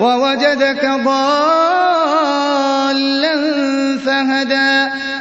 وَوَجَدَكَ ضَالًّا فَهَدَىٰ.